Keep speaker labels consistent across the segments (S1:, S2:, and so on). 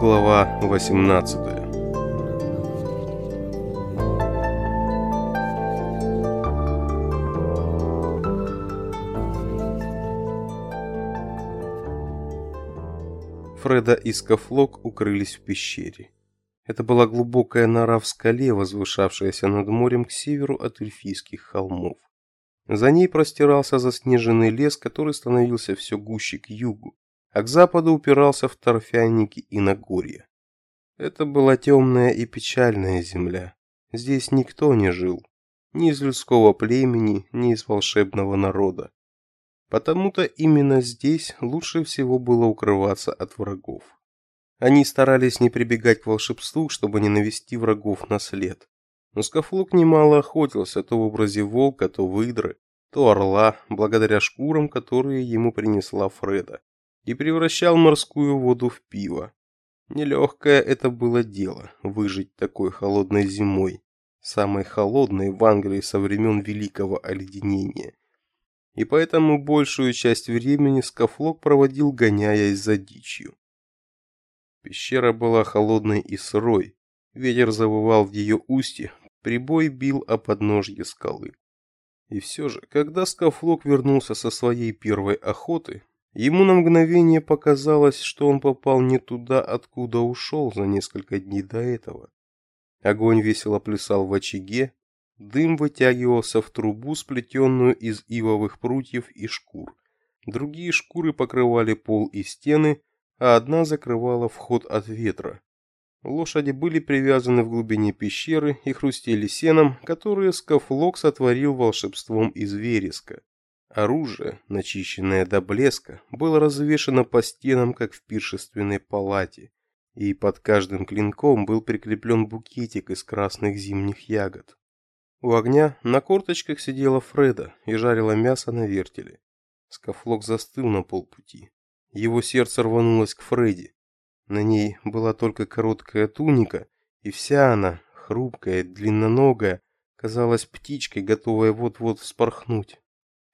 S1: Глава 18 Фреда и Скафлок укрылись в пещере. Это была глубокая нора в скале, возвышавшаяся над морем к северу от эльфийских холмов. За ней простирался заснеженный лес, который становился все гуще к югу, а к западу упирался в торфяники и Нагорье. Это была темная и печальная земля. Здесь никто не жил, ни из людского племени, ни из волшебного народа. Потому-то именно здесь лучше всего было укрываться от врагов. Они старались не прибегать к волшебству, чтобы не навести врагов на след. Но Скафлок немало охотился то в образе волка, то выдры, то орла, благодаря шкурам, которые ему принесла Фреда, и превращал морскую воду в пиво. Нелегкое это было дело выжить такой холодной зимой, самой холодной в Англии со времен Великого Оледенения и поэтому большую часть времени Скафлок проводил гоняясь за дичью. Пещера была холодной и сырой, ветер завывал в ее устье, прибой бил о подножье скалы. И все же, когда Скафлок вернулся со своей первой охоты, ему на мгновение показалось, что он попал не туда, откуда ушел за несколько дней до этого. Огонь весело плясал в очаге, Дым вытягивался в трубу, сплетенную из ивовых прутьев и шкур. Другие шкуры покрывали пол и стены, а одна закрывала вход от ветра. Лошади были привязаны в глубине пещеры и хрустели сеном, которое Скафлок сотворил волшебством из вереска. Оружие, начищенное до блеска, было развешано по стенам, как в пиршественной палате, и под каждым клинком был прикреплен букетик из красных зимних ягод. У огня на корточках сидела Фреда и жарила мясо на вертеле. Скафлок застыл на полпути. Его сердце рванулось к Фредди. На ней была только короткая туника, и вся она, хрупкая, длинноногая, казалась птичкой, готовой вот-вот вспорхнуть.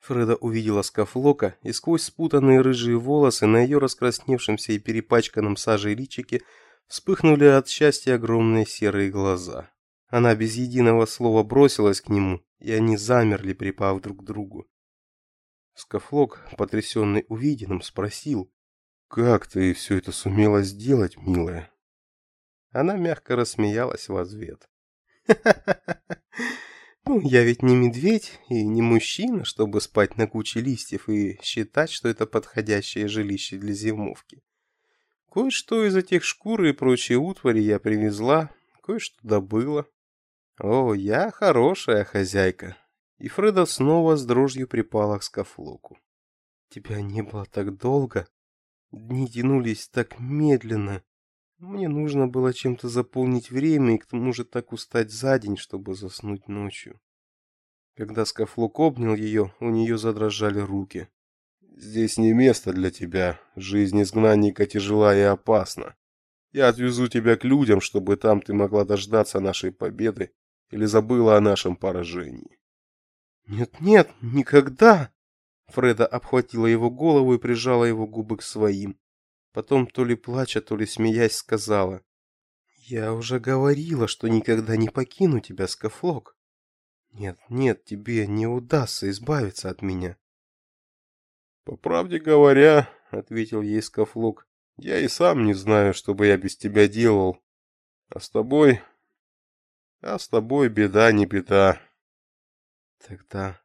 S1: Фреда увидела Скафлока, и сквозь спутанные рыжие волосы на ее раскрасневшемся и перепачканном сажей личике вспыхнули от счастья огромные серые глаза. Она без единого слова бросилась к нему, и они замерли, припав друг к другу. Скафлок, потрясенный увиденным, спросил, «Как ты все это сумела сделать, милая?» Она мягко рассмеялась в ответ. «Ну, я ведь не медведь и не мужчина, чтобы спать на куче листьев и считать, что это подходящее жилище для зимовки. Кое-что из этих шкур и прочей утвари я привезла, кое-что добыла. О, я хорошая хозяйка. И Фреда снова с дрожью припала к скафлоку. Тебя не было так долго. Дни тянулись так медленно. Мне нужно было чем-то заполнить время и к тому же так устать за день, чтобы заснуть ночью. Когда Скафлок обнял ее, у нее задрожали руки. Здесь не место для тебя. Жизнь изгнанника тяжела и опасна. Я отвезу тебя к людям, чтобы там ты могла дождаться нашей победы или забыла о нашем поражении? Нет-нет, никогда. Фреда обхватила его голову и прижала его губы к своим. Потом то ли плача, то ли смеясь сказала: "Я уже говорила, что никогда не покину тебя, Скафлок. Нет, нет, тебе не удастся избавиться от меня". По правде говоря, ответил ей Скафлок, я и сам не знаю, что бы я без тебя делал. А с тобой а с тобой беда не беда. Тогда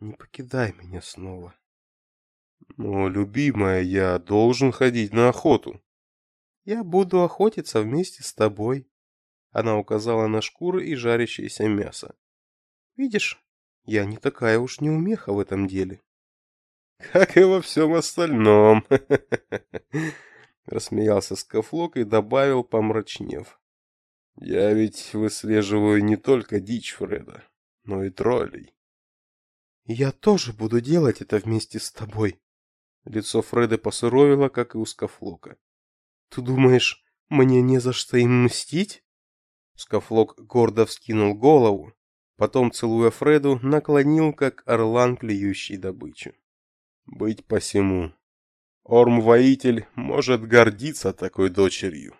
S1: не покидай меня снова. Но, любимая, я должен ходить на охоту. Я буду охотиться вместе с тобой. Она указала на шкуры и жарящееся мясо. Видишь, я не такая уж неумеха в этом деле. Как и во всем остальном. Рассмеялся Скафлок и добавил, помрачнев. Я ведь выслеживаю не только дичь Фреда, но и троллей. Я тоже буду делать это вместе с тобой. Лицо Фреда посуровило, как и у Скафлока. Ты думаешь, мне не за что им мстить? Скафлок гордо вскинул голову, потом, целуя Фреду, наклонил, как орлан, клюющий добычу. Быть посему. Орм-воитель может гордиться такой дочерью.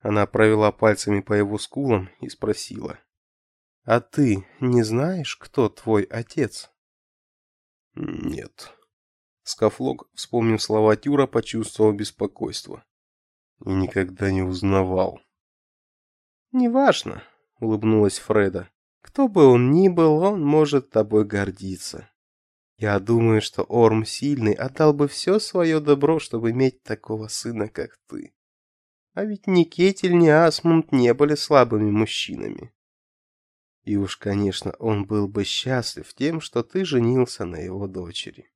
S1: Она провела пальцами по его скулам и спросила. «А ты не знаешь, кто твой отец?» «Нет». Скафлок, вспомнив слова Тюра, почувствовал беспокойство. «И никогда не узнавал».
S2: «Неважно», — улыбнулась Фреда. «Кто бы он ни был, он может тобой гордиться. Я думаю, что Орм Сильный отдал бы все свое добро, чтобы иметь такого сына, как ты. А ведь ни Кетель, ни Асмунд не были слабыми мужчинами. И уж, конечно, он был бы счастлив тем, что ты женился на его дочери.